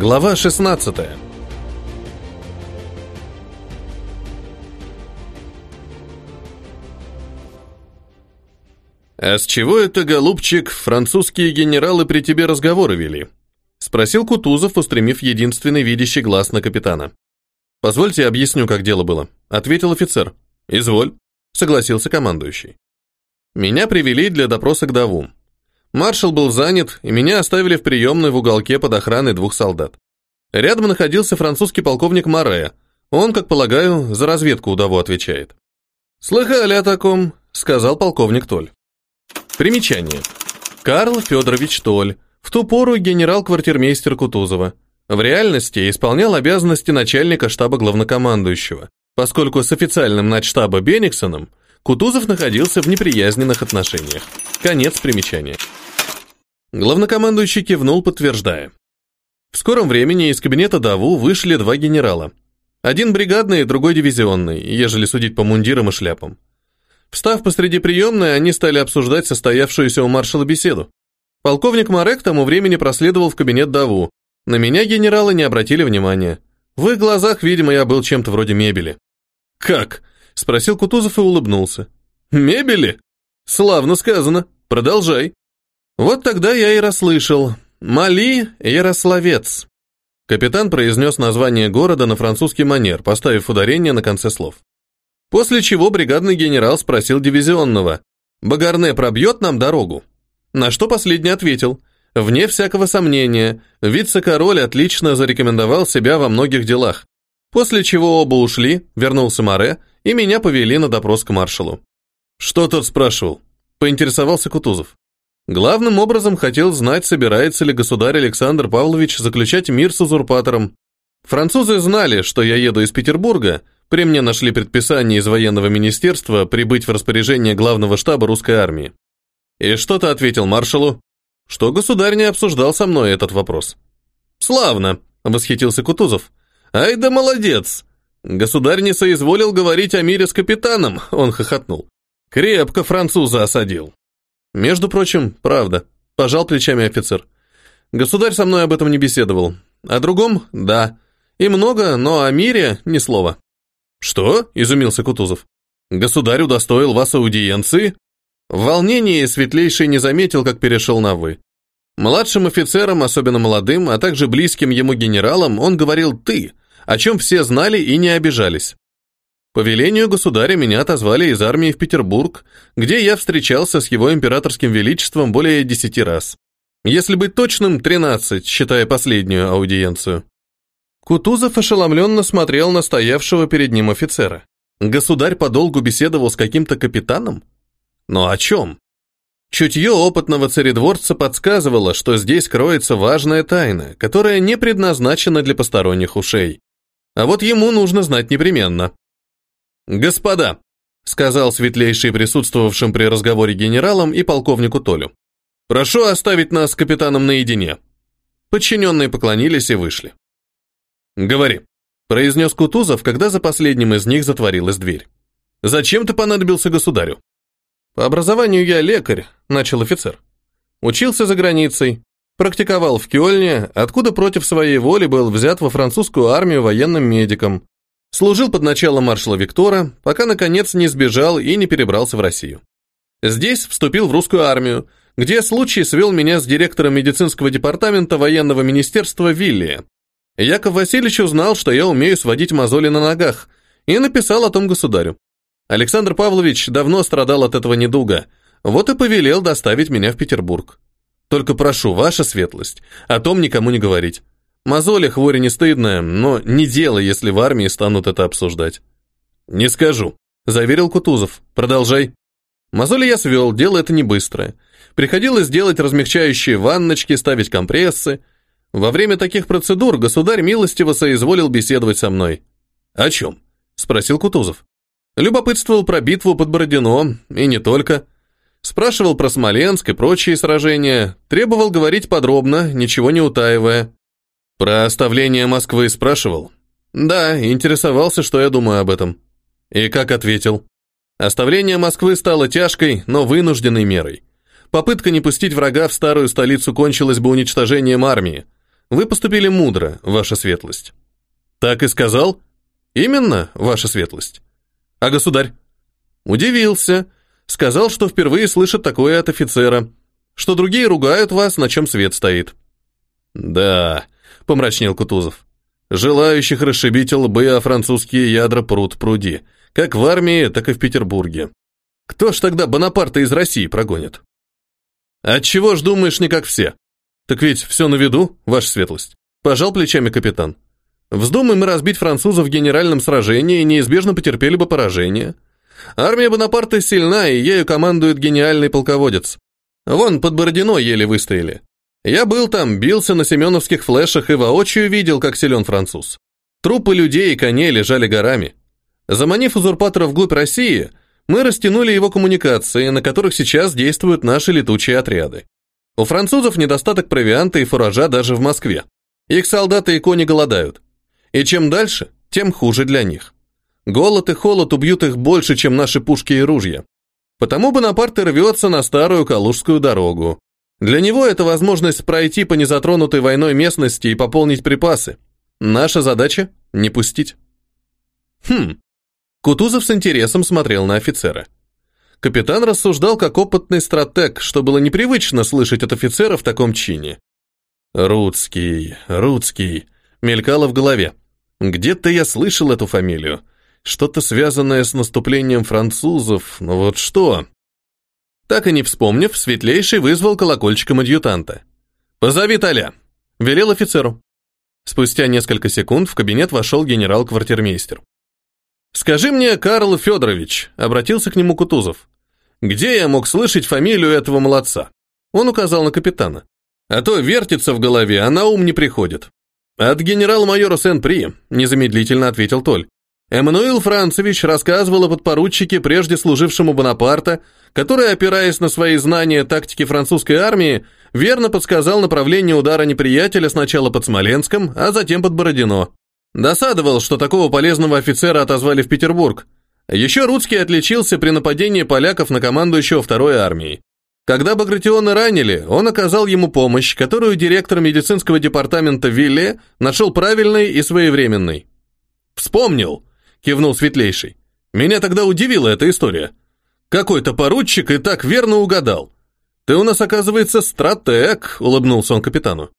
Глава 16. «А с чего это, голубчик, французские генералы при тебе разговоры вели?» — спросил Кутузов, устремив единственный видящий глаз на капитана. «Позвольте объясню, как дело было», — ответил офицер. «Изволь», — согласился командующий. Меня привели для допроса к Даву. Маршал был занят, и меня оставили в приемной в уголке под охраной двух солдат. Рядом находился французский полковник Море. Он, как полагаю, за разведку удову отвечает. «Слыхали о таком», — сказал полковник Толь. Примечание. Карл Федорович Толь, в ту пору генерал-квартирмейстер Кутузова. В реальности исполнял обязанности начальника штаба главнокомандующего, поскольку с официальным начштаба Бениксоном Кутузов находился в неприязненных отношениях. Конец примечания. Главнокомандующий кивнул, подтверждая. В скором времени из кабинета Даву вышли два генерала. Один бригадный, другой дивизионный, ежели судить по мундирам и шляпам. Встав посреди приемной, они стали обсуждать состоявшуюся у маршала беседу. Полковник Марек к тому времени проследовал в кабинет Даву. На меня генералы не обратили внимания. В их глазах, видимо, я был чем-то вроде мебели. «Как?» — спросил Кутузов и улыбнулся. «Мебели? Славно сказано. Продолжай». Вот тогда я и расслышал. Мали Ярославец. Капитан произнес название города на французский манер, поставив ударение на конце слов. После чего бригадный генерал спросил дивизионного, «Багарне пробьет нам дорогу?» На что последний ответил, «Вне всякого сомнения, вице-король отлично зарекомендовал себя во многих делах». После чего оба ушли, вернулся Море, и меня повели на допрос к маршалу. «Что тот спрашивал?» – поинтересовался Кутузов. Главным образом хотел знать, собирается ли государь Александр Павлович заключать мир с узурпатором. Французы знали, что я еду из Петербурга, при мне нашли предписание из военного министерства прибыть в распоряжение главного штаба русской армии. И что-то ответил маршалу, что государь не обсуждал со мной этот вопрос. «Славно!» — восхитился Кутузов. «Ай да молодец! Государь не соизволил говорить о мире с капитаном», — он хохотнул. «Крепко француза осадил». Между прочим, правда, пожал плечами офицер. Государь со мной об этом не беседовал. О другом – да. И много, но о мире – ни слова. Что? – изумился Кутузов. Государь удостоил вас аудиенции? В волнении светлейший не заметил, как перешел на «вы». Младшим офицерам, особенно молодым, а также близким ему генералам, он говорил «ты», о чем все знали и не обижались. По велению государя меня отозвали из армии в Петербург, где я встречался с его императорским величеством более десяти раз. Если быть точным, тринадцать, считая последнюю аудиенцию. Кутузов ошеломленно смотрел на стоявшего перед ним офицера. Государь подолгу беседовал с каким-то капитаном? Но о чем? Чутье опытного царедворца подсказывало, что здесь кроется важная тайна, которая не предназначена для посторонних ушей. А вот ему нужно знать непременно. «Господа», — сказал светлейший присутствовавшим при разговоре генералам и полковнику Толю, «прошу оставить нас с капитаном наедине». Подчиненные поклонились и вышли. «Говори», — произнес Кутузов, когда за последним из них затворилась дверь. «Зачем ты понадобился государю?» «По образованию я лекарь», — начал офицер. «Учился за границей, практиковал в Кёльне, откуда против своей воли был взят во французскую армию военным медиком, Служил под началом маршала Виктора, пока, наконец, не сбежал и не перебрался в Россию. Здесь вступил в русскую армию, где случай свел меня с директором медицинского департамента военного министерства Вилли. Яков Васильевич узнал, что я умею сводить мозоли на ногах, и написал о том государю. Александр Павлович давно страдал от этого недуга, вот и повелел доставить меня в Петербург. Только прошу, ваша светлость, о том никому не говорить. Мозоли хворь не стыдная, но не дело, если в армии станут это обсуждать. Не скажу, заверил Кутузов. Продолжай. Мозоли я свел, дело это не быстрое. Приходилось делать размягчающие ванночки, ставить компрессы. Во время таких процедур государь милостиво соизволил беседовать со мной. О чем? спросил Кутузов. Любопытствовал про битву под Бородино, и не только. Спрашивал про Смоленск и прочие сражения, требовал говорить подробно, ничего не утаивая. Про оставление Москвы спрашивал? Да, интересовался, что я думаю об этом. И как ответил? Оставление Москвы стало тяжкой, но вынужденной мерой. Попытка не пустить врага в старую столицу кончилась бы уничтожением армии. Вы поступили мудро, ваша светлость. Так и сказал? Именно, ваша светлость. А государь? Удивился. Сказал, что впервые слышит такое от офицера, что другие ругают вас, на чем свет стоит. Да, помрачнел Кутузов. Желающих расшибить лбы, а французские ядра пруд пруди, как в армии, так и в Петербурге. Кто ж тогда Бонапарта из России прогонит? Отчего ж думаешь не как все? Так ведь все на виду, ваша светлость. Пожал плечами капитан. Вздумай мы разбить французов в генеральном сражении, неизбежно потерпели бы поражение. Армия Бонапарта сильна, и ею командует гениальный полководец. Вон, под Бородино еле выстояли. Я был там, бился на семеновских флешах и воочию видел, как силен француз. Трупы людей и коней лежали горами. Заманив узурпатора вглубь России, мы растянули его коммуникации, на которых сейчас действуют наши летучие отряды. У французов недостаток провианта и фуража даже в Москве. Их солдаты и кони голодают. И чем дальше, тем хуже для них. Голод и холод убьют их больше, чем наши пушки и ружья. Потому Бонапарт рвется на старую Калужскую дорогу. Для него это возможность пройти по незатронутой войной местности и пополнить припасы. Наша задача – не пустить. Хм. Кутузов с интересом смотрел на офицера. Капитан рассуждал как опытный стратег, что было непривычно слышать от офицера в таком чине. «Рудский, Рудский», мелькало в голове. Где-то я слышал эту фамилию. Что-то связанное с наступлением французов, но вот что? Так и не вспомнив, Светлейший вызвал колокольчиком адъютанта. «Позови Толя», — велел офицеру. Спустя несколько секунд в кабинет вошел генерал-квартирмейстер. «Скажи мне, Карл Федорович», — обратился к нему Кутузов, «где я мог слышать фамилию этого молодца?» Он указал на капитана. «А то вертится в голове, а на ум не приходит». «От генерал-майора Сен-При», — незамедлительно ответил Толь. Эммануил Францевич рассказывал о подпоручике, прежде служившему Бонапарта, который, опираясь на свои знания тактики французской армии, верно подсказал направление удара неприятеля сначала под Смоленском, а затем под Бородино. Досадовал, что такого полезного офицера отозвали в Петербург. Еще Рудский отличился при нападении поляков на командующего второй армией. Когда Багратиона ранили, он оказал ему помощь, которую директор медицинского департамента Вилле нашел правильной и своевременной. «Вспомнил!» Кивнул Светлейший. Меня тогда удивила эта история. Какой-то поручик и так верно угадал. Ты у нас, оказывается, стратег, улыбнулся он капитану.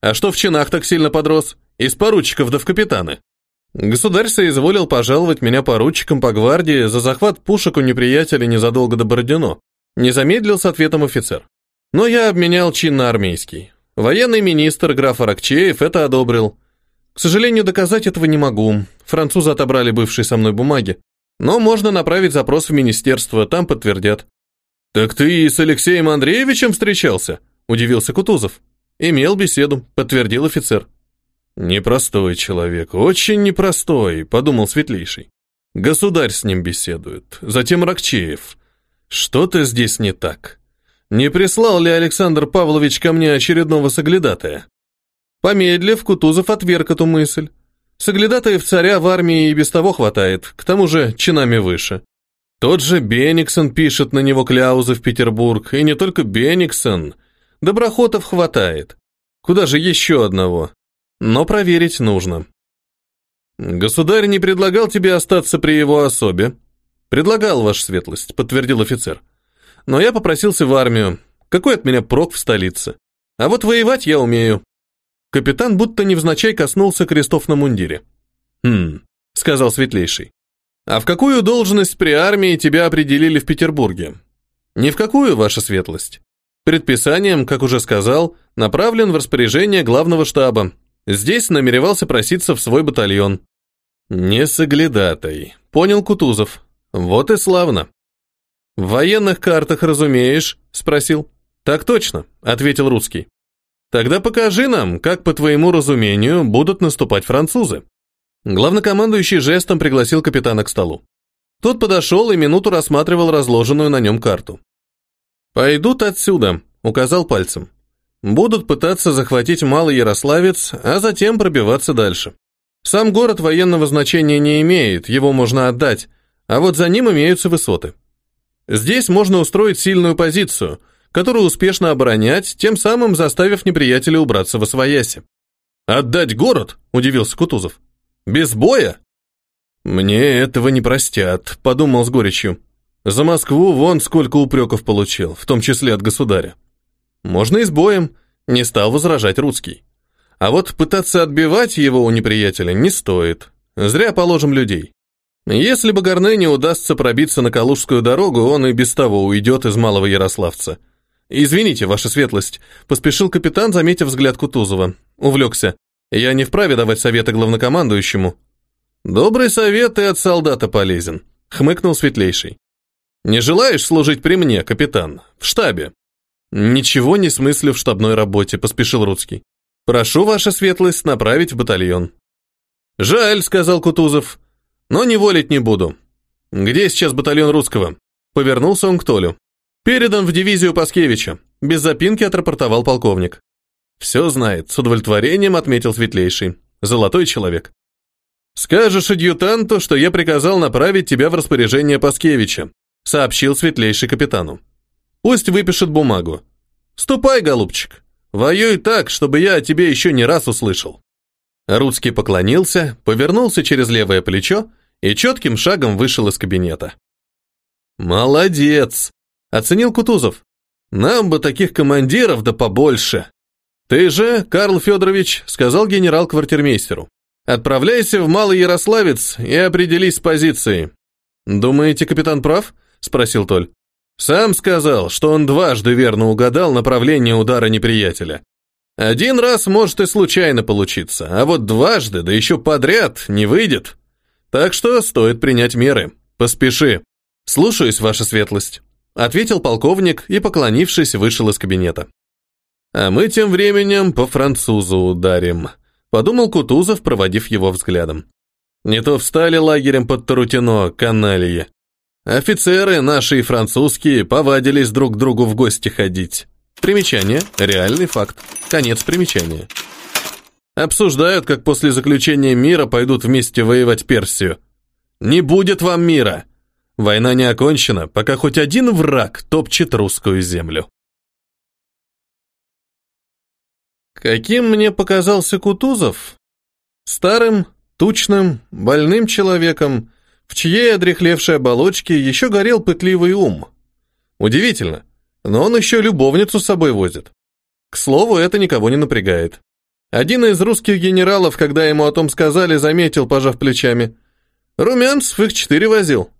А что в чинах так сильно подрос? Из поручиков да в капитаны. Государь соизволил пожаловать меня поручиком по гвардии за захват пушек у неприятеля незадолго до Бородино. Не замедлил с ответом офицер. Но я обменял чин на армейский. Военный министр граф Аракчеев это одобрил. К сожалению, доказать этого не могу. Французы отобрали бывшие со мной бумаги. Но можно направить запрос в министерство, там подтвердят. «Так ты и с Алексеем Андреевичем встречался?» – удивился Кутузов. «Имел беседу», – подтвердил офицер. «Непростой человек, очень непростой», – подумал Светлейший. «Государь с ним беседует, затем Рокчеев. Что-то здесь не так. Не прислал ли Александр Павлович ко мне очередного соглядатая?» Помедлив, Кутузов отверг эту мысль. Соглядатаев царя в армии и без того хватает, к тому же чинами выше. Тот же Бениксон пишет на него кляузы в Петербург, и не только Бениксон. Доброхотов хватает. Куда же еще одного? Но проверить нужно. Государь не предлагал тебе остаться при его особе? Предлагал, ваша светлость, подтвердил офицер. Но я попросился в армию. Какой от меня прок в столице? А вот воевать я умею. Капитан будто невзначай коснулся крестов на мундире. «Хм», — сказал Светлейший. «А в какую должность при армии тебя определили в Петербурге?» «Ни в какую, ваша светлость. Предписанием, как уже сказал, направлен в распоряжение главного штаба. Здесь намеревался проситься в свой батальон». «Не соглядатай», — понял Кутузов. «Вот и славно». «В военных картах разумеешь?» — спросил. «Так точно», — ответил русский. Тогда покажи нам, как, по твоему разумению, будут наступать французы. Главнокомандующий жестом пригласил капитана к столу. Тот подошел и минуту рассматривал разложенную на нем карту. «Пойдут отсюда», — указал пальцем. «Будут пытаться захватить Малый Ярославец, а затем пробиваться дальше. Сам город военного значения не имеет, его можно отдать, а вот за ним имеются высоты. Здесь можно устроить сильную позицию, которую успешно оборонять, тем самым заставив неприятеля убраться во свояси. «Отдать город?» – удивился Кутузов. «Без боя?» «Мне этого не простят», – подумал с горечью. «За Москву вон сколько упреков получил, в том числе от государя. Можно и с боем», – не стал возражать Рудский. А вот пытаться отбивать его у неприятеля не стоит. Зря положим людей. Если бы Горне не удастся пробиться на Калужскую дорогу, он и без того уйдет из Малого Ярославца. «Извините, ваша светлость», — поспешил капитан, заметив взгляд Кутузова. Увлекся. «Я не вправе давать советы главнокомандующему». «Добрый совет и от солдата полезен», — хмыкнул светлейший. «Не желаешь служить при мне, капитан? В штабе?» «Ничего не смыслю в штабной работе», — поспешил Рудский. «Прошу, ваша светлость, направить в батальон». «Жаль», — сказал Кутузов, — «но не волить не буду. Где сейчас батальон русского?» Повернулся он к Толю. «Передан в дивизию Паскевича», — без запинки отрапортовал полковник. «Все знает», — с удовлетворением отметил Светлейший. «Золотой человек». «Скажешь адъютанту, что я приказал направить тебя в распоряжение Паскевича», — сообщил Светлейший капитану. «Пусть выпишет бумагу. Ступай, голубчик. Воюй так, чтобы я о тебе еще не раз услышал». Рудский поклонился, повернулся через левое плечо и четким шагом вышел из кабинета. «Молодец!» Оценил Кутузов. Нам бы таких командиров да побольше. Ты же, Карл Федорович, сказал генерал-квартирмейстеру. Отправляйся в Малый Ярославец и определись с позицией. Думаете, капитан прав? Спросил Толь. Сам сказал, что он дважды верно угадал направление удара неприятеля. Один раз может и случайно получиться, а вот дважды, да еще подряд, не выйдет. Так что стоит принять меры. Поспеши. Слушаюсь, ваша светлость ответил полковник и, поклонившись, вышел из кабинета. А мы тем временем по французу ударим, подумал Кутузов, проводив его взглядом. Не то встали лагерем под Тарутино, каналье. Офицеры наши и французские повадились друг к другу в гости ходить. Примечание, реальный факт. Конец примечания. Обсуждают, как после заключения мира пойдут вместе воевать Персию. Не будет вам мира. Война не окончена, пока хоть один враг топчет русскую землю. Каким мне показался Кутузов? Старым, тучным, больным человеком, в чьей одрехлевшей оболочке еще горел пытливый ум. Удивительно, но он еще любовницу с собой возит. К слову, это никого не напрягает. Один из русских генералов, когда ему о том сказали, заметил, пожав плечами. Румянцев их четыре возил.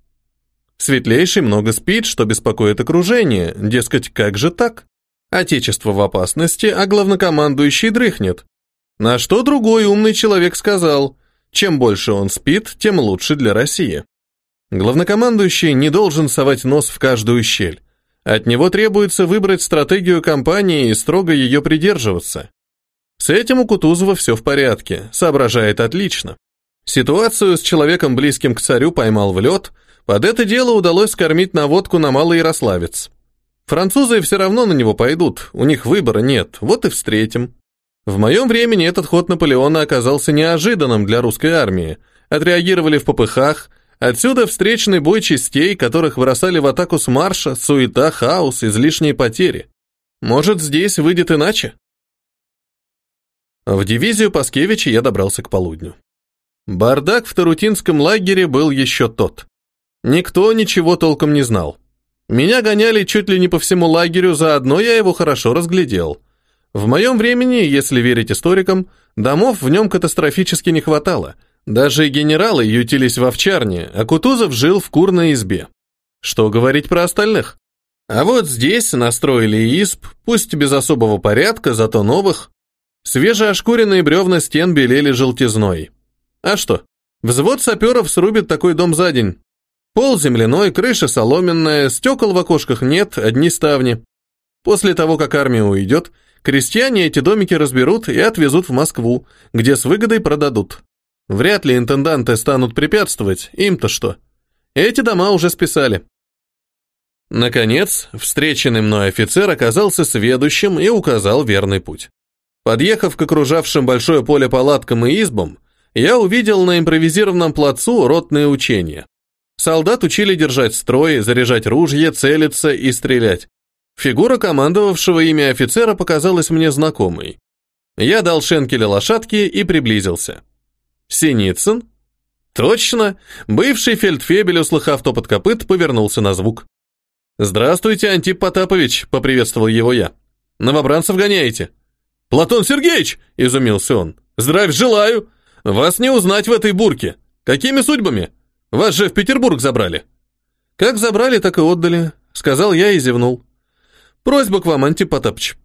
Светлейший много спит, что беспокоит окружение, дескать, как же так? Отечество в опасности, а главнокомандующий дрыхнет. На что другой умный человек сказал, чем больше он спит, тем лучше для России. Главнокомандующий не должен совать нос в каждую щель. От него требуется выбрать стратегию кампании и строго ее придерживаться. С этим у Кутузова все в порядке, соображает отлично. Ситуацию с человеком близким к царю поймал в лед, под это дело удалось скормить наводку на Малый Ярославец. Французы все равно на него пойдут, у них выбора нет, вот и встретим. В моем времени этот ход Наполеона оказался неожиданным для русской армии. Отреагировали в попыхах, отсюда встречный бой частей, которых бросали в атаку с марша, суета, хаос, излишние потери. Может, здесь выйдет иначе? В дивизию Паскевича я добрался к полудню. Бардак в Тарутинском лагере был еще тот. Никто ничего толком не знал. Меня гоняли чуть ли не по всему лагерю, заодно я его хорошо разглядел. В моем времени, если верить историкам, домов в нем катастрофически не хватало. Даже генералы ютились в овчарне, а Кутузов жил в курной избе. Что говорить про остальных? А вот здесь настроили исп, пусть без особого порядка, зато новых. Свежеошкуренные бревна стен белели желтизной. А что? Взвод саперов срубит такой дом за день. Пол земляной, крыша соломенная, стекол в окошках нет, одни ставни. После того, как армия уйдет, крестьяне эти домики разберут и отвезут в Москву, где с выгодой продадут. Вряд ли интенданты станут препятствовать, им-то что. Эти дома уже списали. Наконец, встреченный мной офицер оказался сведущим и указал верный путь. Подъехав к окружавшим большое поле палаткам и избам, я увидел на импровизированном плацу ротные учения. Солдат учили держать строй, заряжать ружье, целиться и стрелять. Фигура командовавшего ими офицера показалась мне знакомой. Я дал шенкеля лошадки и приблизился. Синицын? Точно! Бывший фельдфебель, услыхав топот копыт, повернулся на звук. «Здравствуйте, Антип Потапович», — поприветствовал его я. «Новобранцев гоняете?» «Платон Сергеевич!» — изумился он. «Здравия желаю! Вас не узнать в этой бурке. Какими судьбами? Вас же в Петербург забрали». «Как забрали, так и отдали», — сказал я и зевнул. «Просьба к вам, Антип Потапыч.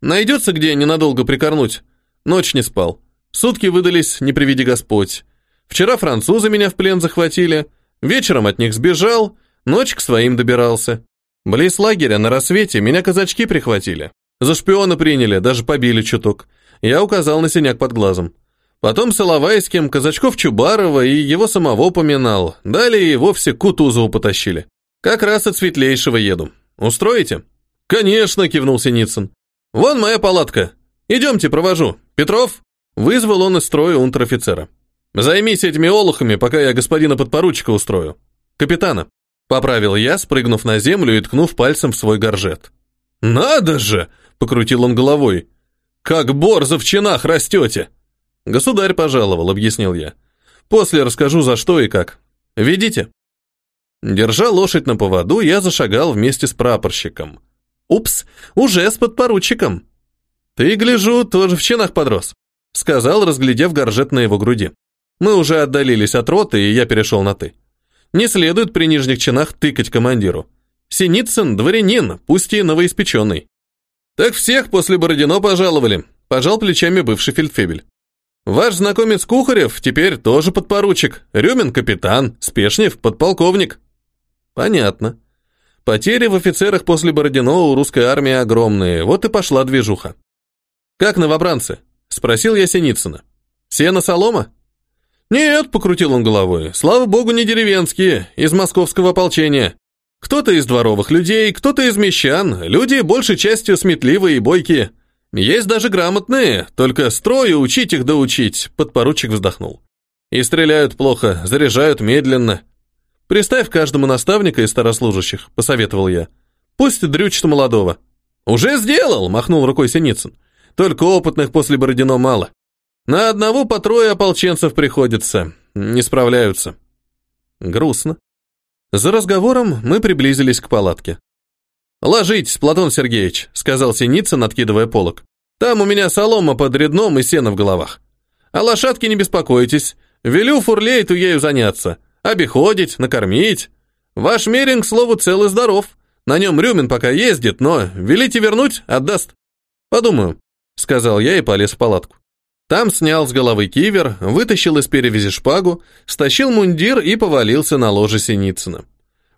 Найдется где ненадолго прикорнуть? Ночь не спал. Сутки выдались, не приведи Господь. Вчера французы меня в плен захватили, вечером от них сбежал, ночь к своим добирался. Близ лагеря на рассвете меня казачки прихватили. За шпиона приняли, даже побили чуток. Я указал на синяк под глазом. Потом с Иловайским, Казачков Чубарова и его самого поминал. Далее и вовсе Кутузову потащили. Как раз от Светлейшего еду. Устроите? Конечно, кивнул Синицын. Вон моя палатка. Идемте, провожу. Петров? Вызвал он из строя унтер-офицера. Займись этими олухами, пока я господина подпоручика устрою. Капитана. Поправил я, спрыгнув на землю и ткнув пальцем в свой горжет. «Надо же!» — покрутил он головой. «Как борза в чинах растете!» «Государь пожаловал», — объяснил я. «После расскажу, за что и как. Ведите». Держа лошадь на поводу, я зашагал вместе с прапорщиком. «Упс, уже с подпоручиком». «Ты, гляжу, тоже в чинах подрос», — сказал, разглядев горжет на его груди. Мы уже отдалились от роты, и я перешел на «ты». Не следует при нижних чинах тыкать командиру. Синицын – дворянин, пусть и новоиспеченный. Так всех после Бородино пожаловали, пожал плечами бывший фельдфебель. Ваш знакомец Кухарев теперь тоже подпоручик, Рюмин – капитан, Спешнев – подполковник. Понятно. Потери в офицерах после Бородино у русской армии огромные, вот и пошла движуха. «Как новобранцы?» – спросил я Синицына. «Сено солома?» «Нет», – покрутил он головой, – «слава богу, не деревенские, из московского ополчения. Кто-то из дворовых людей, кто-то из мещан, люди большей частью сметливые и бойкие. Есть даже грамотные, только строю учить их да учить, подпоручик вздохнул. И стреляют плохо, заряжают медленно. Приставь каждому наставника из старослужащих, посоветовал я. Пусть дрючит молодого. Уже сделал, махнул рукой Синицын. Только опытных после Бородино мало. На одного по трое ополченцев приходится, не справляются. Грустно. За разговором мы приблизились к палатке. «Ложитесь, Платон Сергеевич», — сказал Синицын, откидывая полок. «Там у меня солома под редном и сено в головах. А лошадки не беспокойтесь. Велю фурлейту ею заняться. Обиходить, накормить. Ваш меринг, слову, цел и здоров. На нем Рюмин пока ездит, но велите вернуть, отдаст. Подумаю», — сказал я и полез в палатку. Там снял с головы кивер, вытащил из перевязи шпагу, стащил мундир и повалился на ложе Синицына.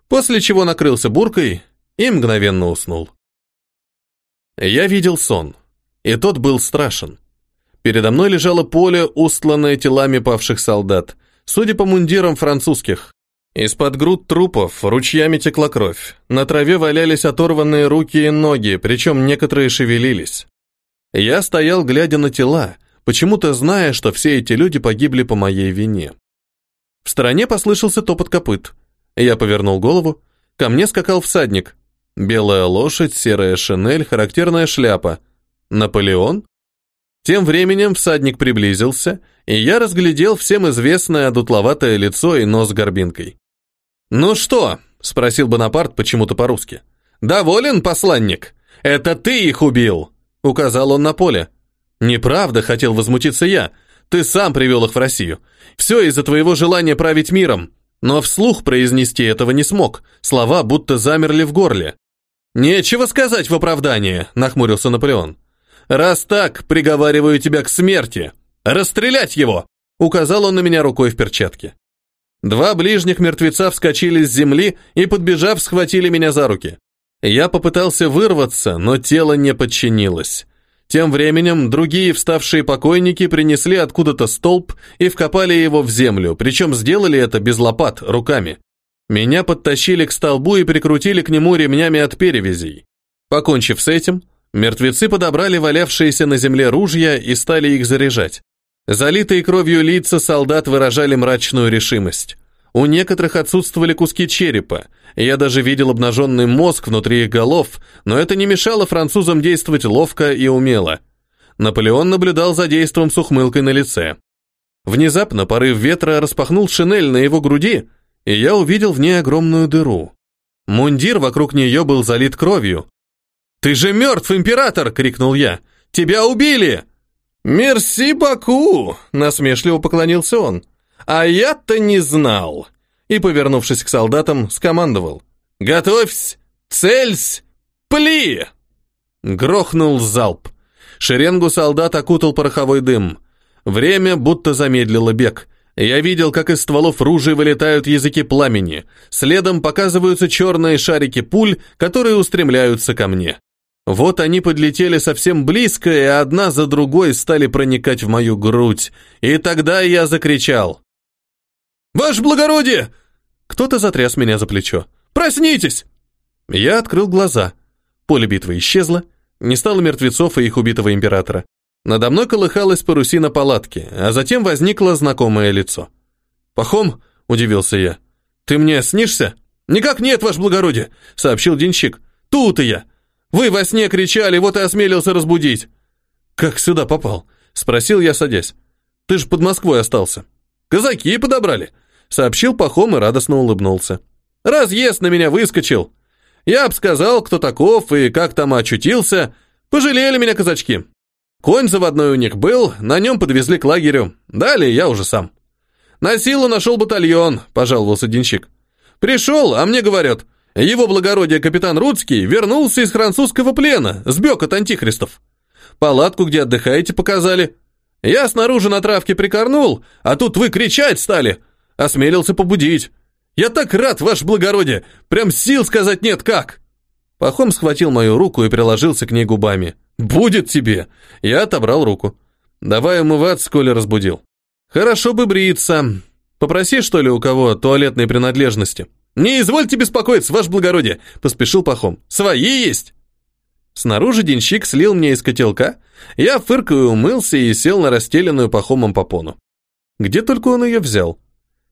После чего накрылся буркой и мгновенно уснул. Я видел сон, и тот был страшен. Передо мной лежало поле, устланное телами павших солдат, судя по мундирам французских. Из-под груд трупов ручьями текла кровь. На траве валялись оторванные руки и ноги, причем некоторые шевелились. Я стоял, глядя на тела, почему-то зная, что все эти люди погибли по моей вине. В стороне послышался топот копыт. Я повернул голову. Ко мне скакал всадник. Белая лошадь, серая шинель, характерная шляпа. Наполеон? Тем временем всадник приблизился, и я разглядел всем известное дутловатое лицо и нос с горбинкой. «Ну что?» — спросил Бонапарт почему-то по-русски. «Доволен, посланник? Это ты их убил!» — указал он на поле. «Неправда», — хотел возмутиться я. «Ты сам привел их в Россию. Все из-за твоего желания править миром». Но вслух произнести этого не смог. Слова будто замерли в горле. «Нечего сказать в оправдание», — нахмурился Наполеон. «Раз так, приговариваю тебя к смерти. Расстрелять его!» — указал он на меня рукой в перчатке. Два ближних мертвеца вскочили с земли и, подбежав, схватили меня за руки. Я попытался вырваться, но тело не подчинилось. Тем временем другие вставшие покойники принесли откуда-то столб и вкопали его в землю, причем сделали это без лопат, руками. Меня подтащили к столбу и прикрутили к нему ремнями от перевязей. Покончив с этим, мертвецы подобрали валявшиеся на земле ружья и стали их заряжать. Залитые кровью лица солдат выражали мрачную решимость. У некоторых отсутствовали куски черепа, я даже видел обнаженный мозг внутри их голов, но это не мешало французам действовать ловко и умело. Наполеон наблюдал за действом с ухмылкой на лице. Внезапно порыв ветра распахнул шинель на его груди, и я увидел в ней огромную дыру. Мундир вокруг нее был залит кровью. «Ты же мертв, император!» — крикнул я. «Тебя убили!» «Мерси, Баку!» — насмешливо поклонился он. «А я-то не знал!» И, повернувшись к солдатам, скомандовал. «Готовься! Цельсь! Пли!» Грохнул залп. Шеренгу солдат окутал пороховой дым. Время будто замедлило бег. Я видел, как из стволов ружей вылетают языки пламени. Следом показываются черные шарики пуль, которые устремляются ко мне. Вот они подлетели совсем близко, и одна за другой стали проникать в мою грудь. И тогда я закричал. «Ваше благородие!» Кто-то затряс меня за плечо. «Проснитесь!» Я открыл глаза. Поле битвы исчезло. Не стало мертвецов и их убитого императора. Надо мной колыхалась парусина палатки, а затем возникло знакомое лицо. «Пахом?» – удивился я. «Ты мне снишься?» «Никак нет, ваше благородие!» – сообщил денщик. «Тут и я!» Вы во сне кричали, вот и осмелился разбудить. Как сюда попал? Спросил я, садясь. Ты же под Москвой остался. Казаки подобрали. Сообщил Пахом и радостно улыбнулся. Разъезд на меня выскочил. Я б сказал, кто таков и как там очутился. Пожалели меня казачки. Конь заводной у них был, на нем подвезли к лагерю. Далее я уже сам. На силу нашел батальон, пожаловался денщик. Пришел, а мне говорят, его благородие капитан Рудский вернулся из французского плена, сбег от антихристов. Палатку, где отдыхаете, показали. Я снаружи на травке прикорнул, а тут вы кричать стали. Осмелился побудить. Я так рад, ваше благородие, прям сил сказать нет как. Пахом схватил мою руку и приложился к ней губами. «Будет тебе!» Я отобрал руку. «Давай умываться, коли разбудил». «Хорошо бы бриться. Попроси, что ли, у кого туалетные принадлежности». «Не извольте беспокоиться, ваше благородие!» – поспешил Пахом. «Свои есть!» Снаружи денщик слил мне из котелка. Я фыркаю умылся и сел на расстеленную Пахомом попону. Где только он ее взял?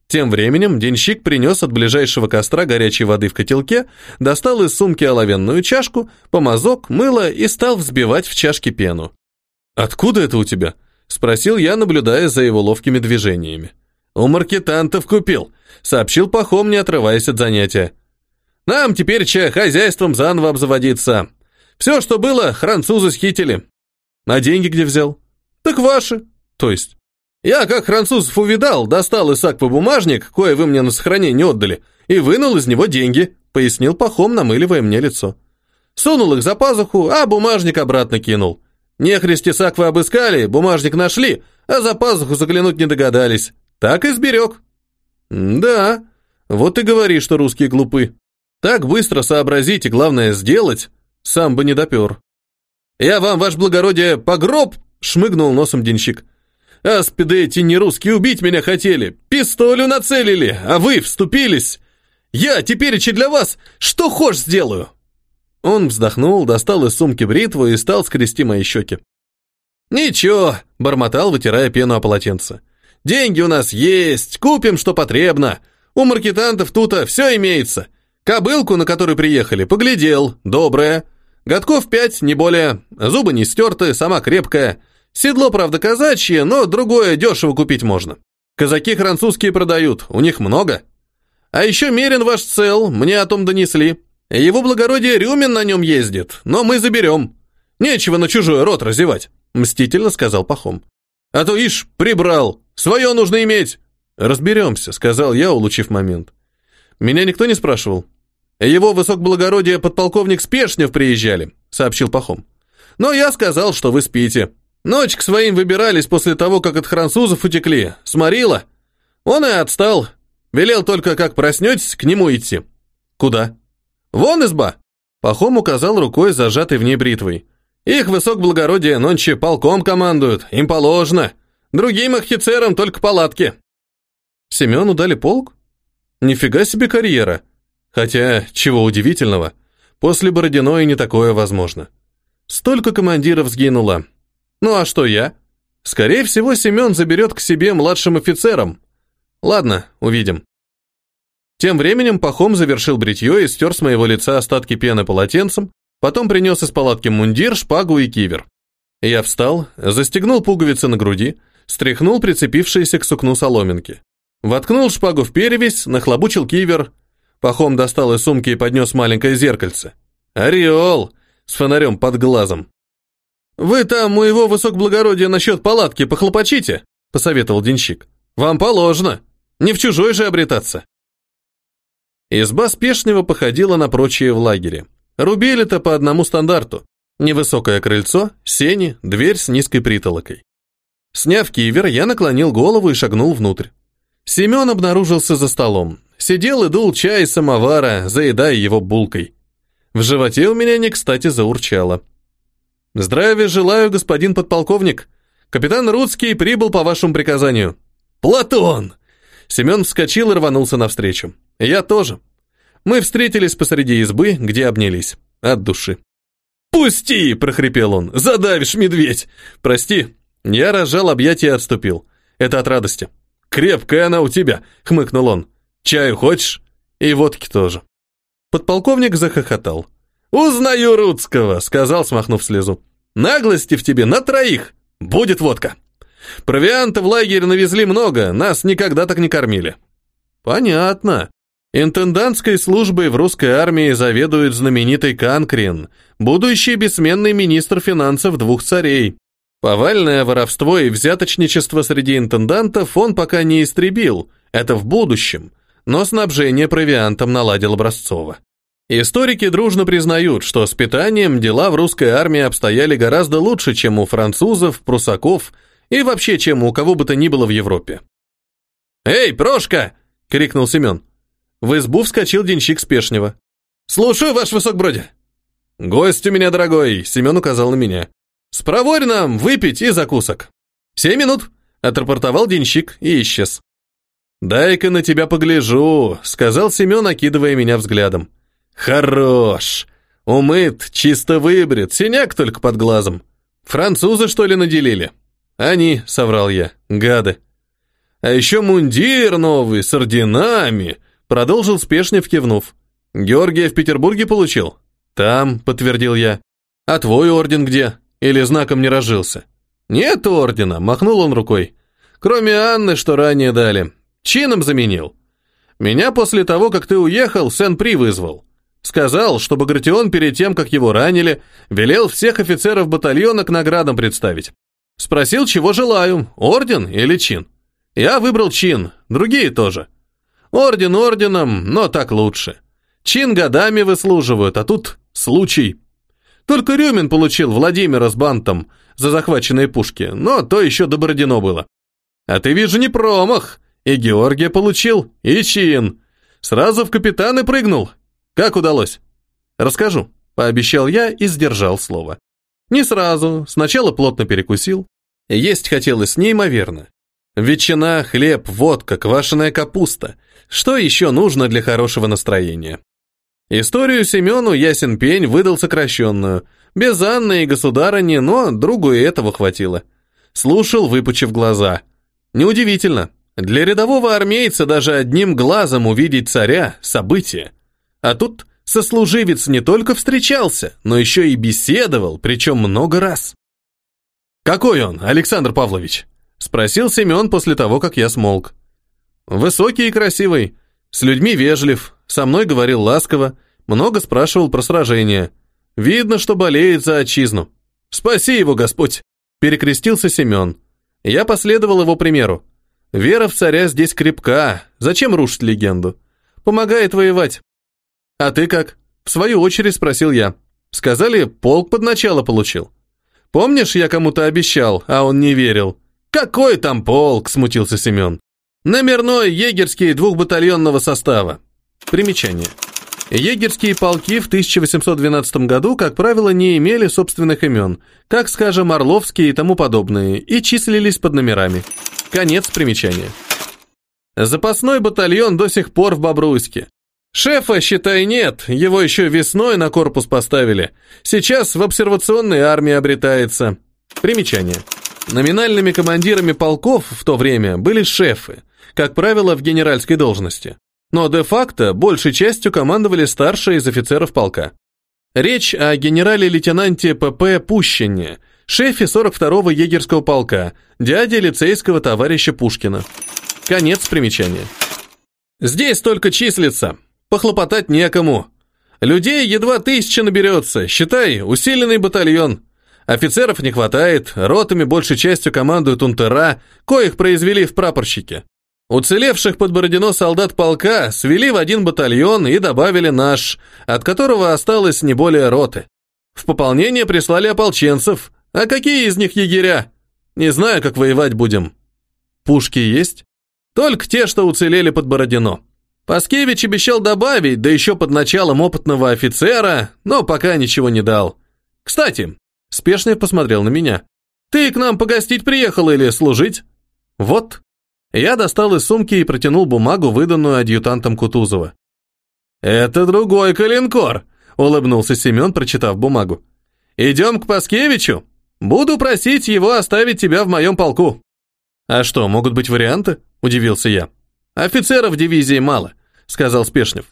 Тем временем денщик принес от ближайшего костра горячей воды в котелке, достал из сумки оловянную чашку, помазок, мыло и стал взбивать в чашке пену. «Откуда это у тебя?» – спросил я, наблюдая за его ловкими движениями. «У маркетантов купил», — сообщил Пахом, не отрываясь от занятия. «Нам теперь че хозяйством заново обзаводиться. Все, что было, французы схитили». «А деньги где взял?» «Так ваши». «То есть?» «Я, как французов увидал, достал из саквы бумажник, кое вы мне на сохранение отдали, и вынул из него деньги», — пояснил Пахом, намыливая мне лицо. Сунул их за пазуху, а бумажник обратно кинул. Нехристи саквы обыскали, бумажник нашли, а за пазуху заглянуть не догадались. Так и сберег. Да, вот и говори, что русские глупы. Так быстро сообразить и, главное, сделать, сам бы не допер. Я вам, ваш благородие, погроб, шмыгнул носом денщик. Аспиды эти не русские убить меня хотели, пистолю нацелили, а вы вступились. Я теперь че для вас что хошь сделаю. Он вздохнул, достал из сумки бритву и стал скрести мои щеки. «Ничего», — бормотал, вытирая пену о полотенце. Деньги у нас есть, купим, что потребно. У маркетантов тут все имеется. Кобылку, на которую приехали, поглядел, добрая. Годков пять, не более. Зубы не стерты, сама крепкая. Седло, правда, казачье, но другое дешево купить можно. Казаки французские продают, у них много. А еще Мерин ваш цел, мне о том донесли. Его благородие Рюмин на нем ездит, но мы заберем. Нечего на чужой рот разевать, мстительно сказал Пахом. А то ишь, прибрал, Свое нужно иметь!» «Разберемся», — сказал я, улучив момент. «Меня никто не спрашивал?» «Его высокоблагородие подполковник Спешнев приезжали», — сообщил Пахом. «Но я сказал, что вы спите. Ночь к своим выбирались после того, как от французов утекли. Сморила. Он и отстал. Велел только, как проснетесь, к нему идти». «Куда?» «Вон изба!» Пахом указал рукой, зажатой в ней бритвой. «Их высокоблагородие нонче полком командуют, им положено. Другим офицерам только палатки. Семену дали полк? Нифига себе карьера. Хотя, чего удивительного, после Бородиной не такое возможно. Столько командиров сгинуло. Ну а что я? Скорее всего, Семен заберет к себе младшим офицерам. Ладно, увидим. Тем временем Пахом завершил бритье и стер с моего лица остатки пены полотенцем, потом принес из палатки мундир, шпагу и кивер. Я встал, застегнул пуговицы на груди, стряхнул прицепившиеся к сукну соломинки. Воткнул шпагу в перевязь, нахлобучил кивер. Пахом достал из сумки и поднес маленькое зеркальце. «Ореол!» с фонарем под глазом. «Вы там у его высокоблагородия насчет палатки похлопочите», — посоветовал денщик. «Вам положено. Не в чужой же обретаться». Изба спешного походила на прочие в лагере. Рубили-то по одному стандарту. Невысокое крыльцо, сени, дверь с низкой притолокой. Сняв кивер, я наклонил голову и шагнул внутрь. Семен обнаружился за столом. Сидел и дул чай из самовара, заедая его булкой. В животе у меня не кстати заурчало. «Здравия желаю, господин подполковник. Капитан Рудский прибыл по вашему приказанию». «Платон!» Семен вскочил и рванулся навстречу. «Я тоже». Мы встретились посреди избы, где обнялись. От души. «Пусти!» – прохрипел он. «Задавишь, медведь!» «Прости». Я разжал объятия и отступил. Это от радости. «Крепкая она у тебя!» – хмыкнул он. «Чаю хочешь?» «И водки тоже». Подполковник захохотал. «Узнаю Рудского», — сказал, смахнув слезу. «Наглости в тебе на троих. Будет водка. Провианта в лагерь навезли много, нас никогда так не кормили». «Понятно. Интендантской службой в русской армии заведует знаменитый Канкрин, будущий бессменный министр финансов двух царей. Повальное воровство и взяточничество среди интендантов он пока не истребил, это в будущем, но снабжение провиантом наладил Образцова. Историки дружно признают, что с питанием дела в русской армии обстояли гораздо лучше, чем у французов, прусаков и вообще, чем у кого бы то ни было в Европе. «Эй, Прошка!» — крикнул Семен. В избу вскочил денщик спешнего. «Слушаю, ваш высокбродие!» «Гость у меня, дорогой!» — Семен указал на меня. «Спроворь нам выпить и закусок!» «Семь минут!» — отрапортовал денщик и исчез. «Дай-ка на тебя погляжу», — сказал Семен, окидывая меня взглядом. Хорош. Умыт, чисто выбрит, синяк только под глазом. Французы, что ли, наделили? Они, соврал я, гады. А еще мундир новый, с орденами, продолжил Спешнев, кивнув. Георгия в Петербурге получил? Там, подтвердил я. А твой орден где? Или знаком не разжился? Нет ордена, махнул он рукой. Кроме Анны, что ранее дали. Чином заменил. Меня после того, как ты уехал, Сен-При вызвал. Сказал, что Багратион перед тем, как его ранили, велел всех офицеров батальона к наградам представить. Спросил, чего желаю, орден или чин. Я выбрал чин, другие тоже. Орден орденом, но так лучше. Чин годами выслуживают, а тут случай. Только Рюмин получил Владимира с бантом за захваченные пушки, но то еще до Бородино было. А ты, вижу, не промах. И Георгия получил, и чин. Сразу в капитаны прыгнул. Как удалось? Расскажу, пообещал я и сдержал слово. Не сразу, сначала плотно перекусил. Есть хотелось неимоверно. Ветчина, хлеб, водка, квашеная капуста. Что еще нужно для хорошего настроения? Историю Семену ясен пень выдал сокращенную. Без Анны и государыни, но другу и этого хватило. Слушал, выпучив глаза. Неудивительно. Для рядового армейца даже одним глазом увидеть царя – событие. А тут сослуживец не только встречался, но еще и беседовал, причем много раз. «Какой он, Александр Павлович?» – спросил Семен после того, как я смолк. «Высокий и красивый, с людьми вежлив, со мной говорил ласково, много спрашивал про сражения. Видно, что болеет за отчизну. Спаси его, Господь!» – перекрестился Семен. Я последовал его примеру. Вера в царя здесь крепка, зачем рушить легенду? Помогает воевать. «А ты как?» В свою очередь спросил я. Сказали, полк под начало получил. Помнишь, я кому-то обещал, а он не верил? Какой там полк, смутился Семен. Номерной егерский двухбатальонного состава. Примечание. Егерские полки в 1812 году, как правило, не имели собственных имен, как, скажем, Орловские и тому подобные, и числились под номерами. Конец примечания. Запасной батальон до сих пор в Бобруйске. Шефа, считай, нет, его еще весной на корпус поставили. Сейчас в обсервационной армии обретается. Примечание. Номинальными командирами полков в то время были шефы, как правило, в генеральской должности. Но де-факто большей частью командовали старшие из офицеров полка. Речь о генерале-лейтенанте ПП Пущине, шефе 42-го егерского полка, дяде лицейского товарища Пушкина. Конец примечания. Здесь только числится, похлопотать некому. Людей едва тысяча наберется, считай, усиленный батальон. Офицеров не хватает, ротами большей частью командуют унтера, коих произвели в прапорщике. Уцелевших под Бородино солдат полка свели в один батальон и добавили наш, от которого осталось не более роты. В пополнение прислали ополченцев. А какие из них егеря? Не знаю, как воевать будем. Пушки есть? Только те, что уцелели под Бородино. Паскевич обещал добавить, да еще под началом опытного офицера, но пока ничего не дал. Кстати, Спешный посмотрел на меня. Ты к нам погостить приехал или служить? Вот. Я достал из сумки и протянул бумагу, выданную адъютантом Кутузова. Это другой калинкор, улыбнулся Семен, прочитав бумагу. Идем к Паскевичу. Буду просить его оставить тебя в моем полку. А что, могут быть варианты? Удивился я. Офицеров дивизии мало, сказал Спешнев.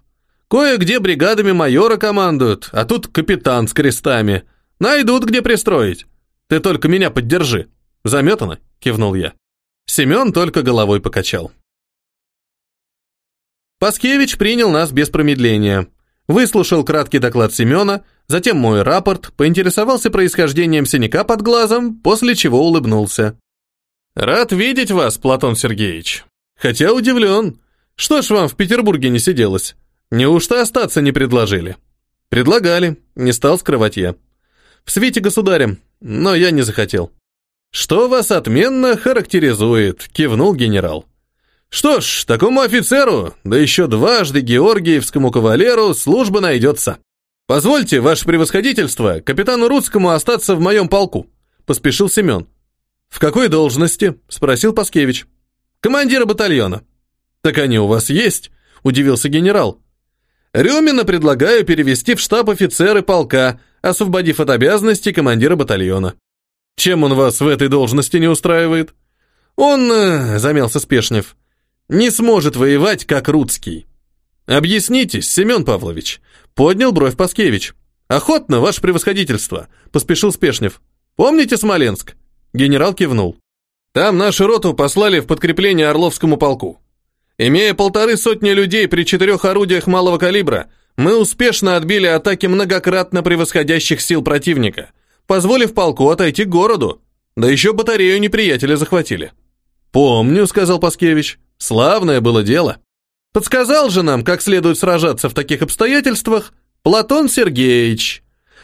Кое-где бригадами майора командуют, а тут капитан с крестами. Найдут, где пристроить. Ты только меня поддержи. Заметано? Кивнул я. Семен только головой покачал. Паскевич принял нас без промедления. Выслушал краткий доклад Семена, затем мой рапорт, поинтересовался происхождением синяка под глазом, после чего улыбнулся. «Рад видеть вас, Платон Сергеевич. Хотя удивлен. Что ж вам в Петербурге не сиделось? Неужто остаться не предложили?» «Предлагали», не стал скрывать я. «В свете государя, но я не захотел». «Что вас отменно характеризует», — кивнул генерал. Что ж, такому офицеру, да еще дважды георгиевскому кавалеру, служба найдется. Позвольте, ваше превосходительство, капитану Рудскому остаться в моем полку, поспешил Семен. В какой должности? спросил Паскевич. Командира батальона. Так они у вас есть? удивился генерал. Рюмина предлагаю перевести в штаб офицеры полка, освободив от обязанностей командира батальона. Чем он вас в этой должности не устраивает? Он, э, замялся Спешнев, не сможет воевать, как Рудский. Объяснитесь, Семен Павлович. Поднял бровь Паскевич. Охотно, ваше превосходительство, поспешил Спешнев. Помните Смоленск? Генерал кивнул. Там нашу роту послали в подкрепление Орловскому полку. Имея полторы сотни людей при четырех орудиях малого калибра, мы успешно отбили атаки многократно превосходящих сил противника, позволив полку отойти к городу. Да еще батарею неприятеля захватили. «Помню», — сказал Паскевич. Славное было дело. Подсказал же нам, как следует сражаться в таких обстоятельствах, Платон Сергеевич.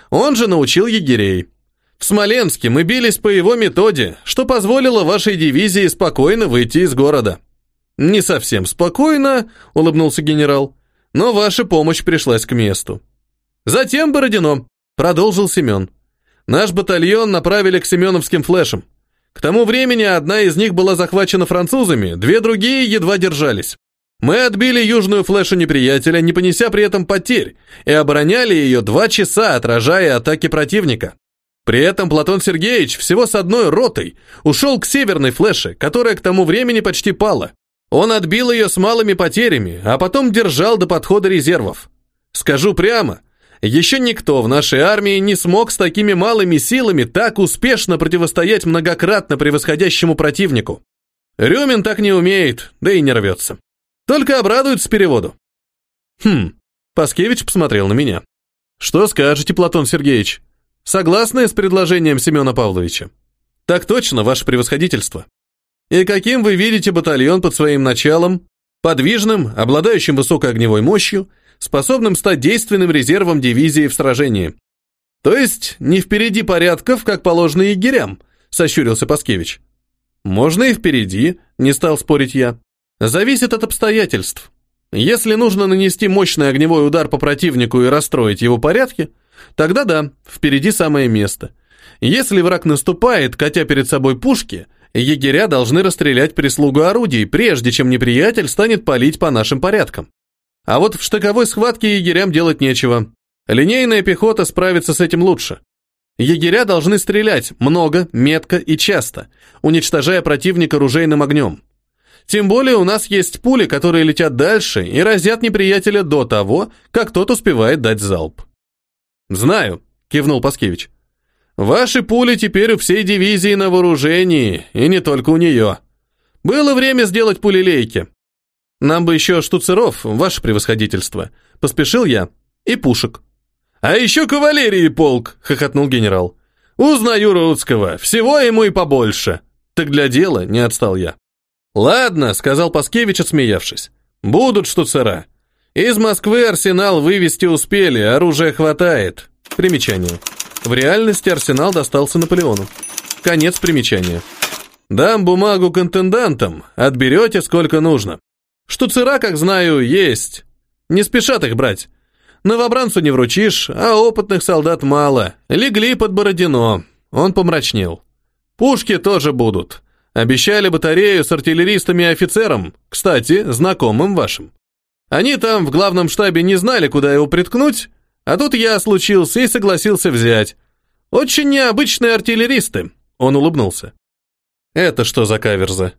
Он же научил егерей. В Смоленске мы бились по его методе, что позволило вашей дивизии спокойно выйти из города. Не совсем спокойно, улыбнулся генерал, но ваша помощь пришлась к месту. Затем Бородино, продолжил Семен. Наш батальон направили к Семеновским флешам. К тому времени одна из них была захвачена французами, две другие едва держались. Мы отбили южную флешу неприятеля, не понеся при этом потерь, и обороняли ее два часа, отражая атаки противника. При этом Платон Сергеевич всего с одной ротой ушел к северной флеше, которая к тому времени почти пала. Он отбил ее с малыми потерями, а потом держал до подхода резервов. Скажу прямо, еще никто в нашей армии не смог с такими малыми силами так успешно противостоять многократно превосходящему противнику. Рюмин так не умеет, да и не рвется. Только обрадует с переводу. Хм, Паскевич посмотрел на меня. Что скажете, Платон Сергеевич? Согласны с предложением Семена Павловича? Так точно, ваше превосходительство. И каким вы видите батальон под своим началом? Подвижным, обладающим высокой огневой мощью, способным стать действенным резервом дивизии в сражении. То есть не впереди порядков, как положено егерям, сощурился Паскевич. Можно и впереди, не стал спорить я. Зависит от обстоятельств. Если нужно нанести мощный огневой удар по противнику и расстроить его порядки, тогда да, впереди самое место. Если враг наступает, катя перед собой пушки, егеря должны расстрелять прислугу орудий, прежде чем неприятель станет палить по нашим порядкам. А вот в штыковой схватке егерям делать нечего. Линейная пехота справится с этим лучше. Егеря должны стрелять много, метко и часто, уничтожая противника ружейным огнем. Тем более у нас есть пули, которые летят дальше и разят неприятеля до того, как тот успевает дать залп. «Знаю», — кивнул Паскевич. Ваши пули теперь у всей дивизии на вооружении, и не только у нее. Было время сделать пулелейки. Нам бы еще штуцеров, ваше превосходительство. Поспешил я. И пушек. А еще кавалерии полк, хохотнул генерал. Узнаю Рудского, всего ему и побольше. Так для дела не отстал я. Ладно, сказал Паскевич, отсмеявшись. Будут штуцера. Из Москвы арсенал вывести успели, оружия хватает. Примечание. В реальности арсенал достался Наполеону. Конец примечания. Дам бумагу к интендантам, отберете сколько нужно. Штуцера, как знаю, есть. Не спешат их брать. Новобранцу не вручишь, а опытных солдат мало. Легли под Бородино. Он помрачнел. Пушки тоже будут. Обещали батарею с артиллеристами и офицером, кстати, знакомым вашим. Они там в главном штабе не знали, куда его приткнуть, а тут я случился и согласился взять. Очень необычные артиллеристы. Он улыбнулся. Это что за каверза?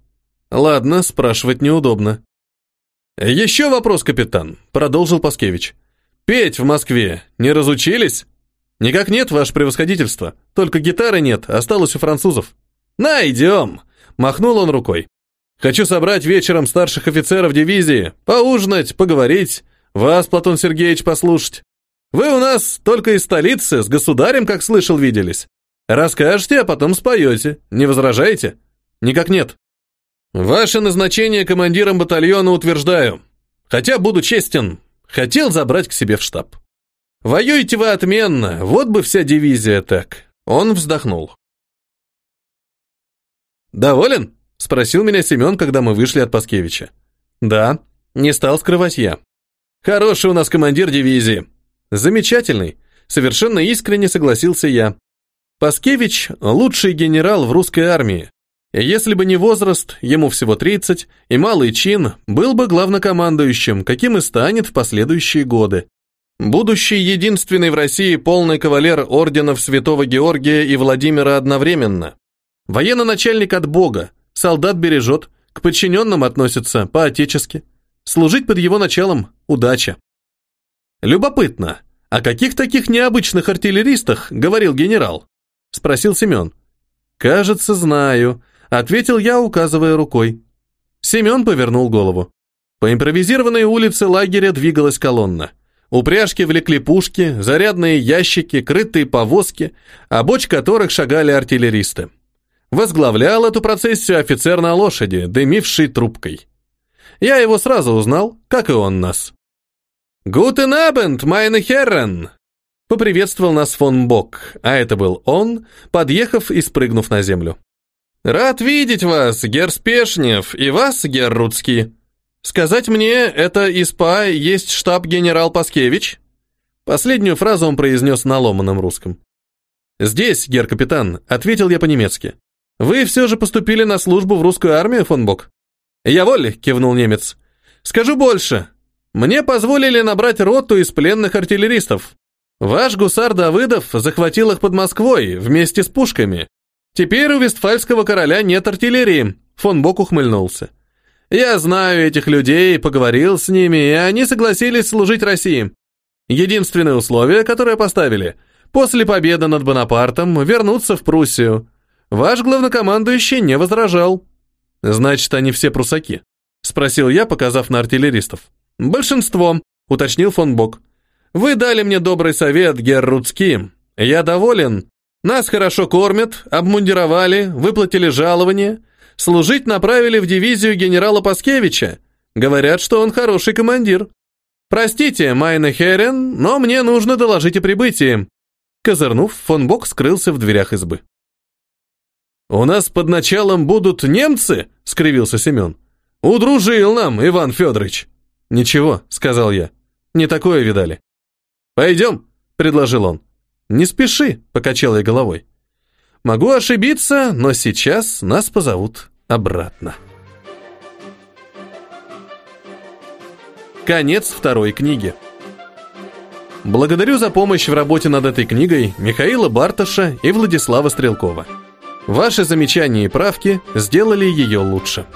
Ладно, спрашивать неудобно. Еще вопрос, капитан, продолжил Паскевич. Петь в Москве не разучились? Никак нет, ваше превосходительство. Только гитары нет, осталось у французов. Найдем, махнул он рукой. Хочу собрать вечером старших офицеров дивизии, поужинать, поговорить, вас, Платон Сергеевич, послушать. Вы у нас только из столицы, с государем, как слышал, виделись. Расскажете, а потом споете. Не возражаете? Никак нет. Ваше назначение командиром батальона утверждаю. Хотя, буду честен, хотел забрать к себе в штаб. Воюете вы отменно, вот бы вся дивизия так. Он вздохнул. «Доволен?» – спросил меня Семен, когда мы вышли от Паскевича. «Да», – не стал скрывать я. «Хороший у нас командир дивизии». «Замечательный», – совершенно искренне согласился я. Паскевич – лучший генерал в русской армии. Если бы не возраст, ему всего 30, и малый чин, был бы главнокомандующим, каким и станет в последующие годы. Будущий единственный в России полный кавалер орденов Святого Георгия и Владимира одновременно. Военно-начальник от Бога, солдат бережет, к подчиненным относится по-отечески. Служить под его началом – удача. Любопытно, о каких таких необычных артиллеристах говорил генерал? — спросил Семен. «Кажется, знаю», — ответил я, указывая рукой. Семен повернул голову. По импровизированной улице лагеря двигалась колонна. Упряжки влекли пушки, зарядные ящики, крытые повозки, а боч которых шагали артиллеристы. Возглавлял эту процессию офицер на лошади, дымивший трубкой. Я его сразу узнал, как и он нас. «Гутен Абенд, майне Херрен!» Поприветствовал нас фон Бок, а это был он, подъехав и спрыгнув на землю. «Рад видеть вас, гер Спешнев, и вас, гер Рудский. Сказать мне, это ИСПА есть штаб генерал Паскевич?» Последнюю фразу он произнес на ломаном русском. «Здесь, гер капитан», — ответил я по-немецки. «Вы все же поступили на службу в русскую армию, фон Бок?» «Я воль», — кивнул немец. «Скажу больше. Мне позволили набрать роту из пленных артиллеристов. Ваш гусар Давыдов захватил их под Москвой вместе с пушками. Теперь у вестфальского короля нет артиллерии. Фон Бок ухмыльнулся. Я знаю этих людей, поговорил с ними, и они согласились служить России. Единственное условие, которое поставили, после победы над Бонапартом вернуться в Пруссию. Ваш главнокомандующий не возражал. Значит, они все прусаки? Спросил я, показав на артиллеристов. Большинство, уточнил фон Бок. Вы дали мне добрый совет, Геррудский. Я доволен. Нас хорошо кормят, обмундировали, выплатили жалование. Служить направили в дивизию генерала Паскевича. Говорят, что он хороший командир. Простите, Майна Херен, но мне нужно доложить о прибытии. Козырнув, фон Бок скрылся в дверях избы. «У нас под началом будут немцы?» — скривился Семен. «Удружил нам, Иван Федорович». «Ничего», — сказал я. «Не такое видали». «Пойдем», — предложил он. «Не спеши», — покачал я головой. «Могу ошибиться, но сейчас нас позовут обратно». Конец второй книги. Благодарю за помощь в работе над этой книгой Михаила Барташа и Владислава Стрелкова. Ваши замечания и правки сделали ее лучше.